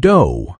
dough.